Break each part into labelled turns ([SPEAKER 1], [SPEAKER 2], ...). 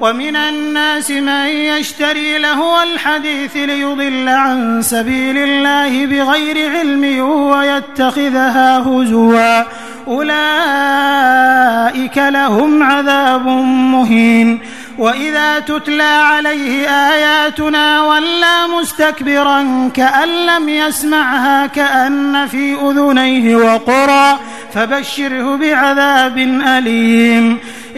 [SPEAKER 1] ومن الناس من يشتري لهو الحديث ليضل عن سبيل الله بغير علم ويتخذها هزوا. أولئك لهم عذاب مهين. وإذا تتلى عليه آياتنا ولى مستكبرا كأن لم يسمعها كأن في أذنيه وقرا فبشره بعذاب أليم.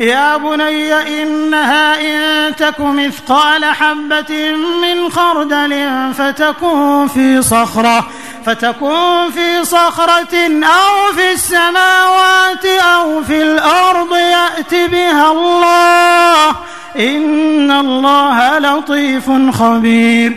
[SPEAKER 1] يا بني إنها إن تك مثقال حبة من خردل فتكون في صخرة فتكون في صخرة أو في السماوات أو في الأرض يأت بها الله. إن الله لطيف خبير.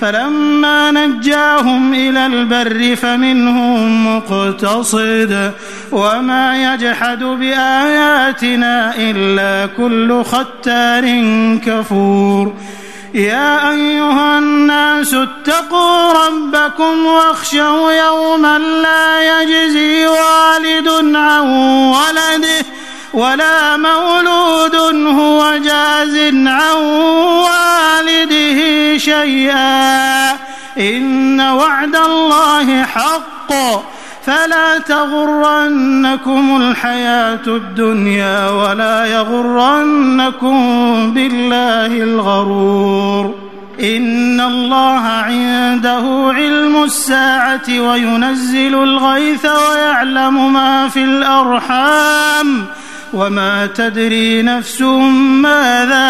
[SPEAKER 1] فلما نجاهم إلى البر فمنهم مقتصد وما يجحد بآياتنا إلا كل ختار كفور يا أيها الناس اتقوا ربكم واخشوا يوما لا يجزي والد عن ولده ولا مولود هو جاز عن والده شيئا إن وعد الله حق. فلا تغرنكم الحياة الدنيا ولا يغرنكم بالله الغرور. إن الله عنده علم الساعة وينزل الغيث ويعلم ما في الأرحام. وما تدري نفس ماذا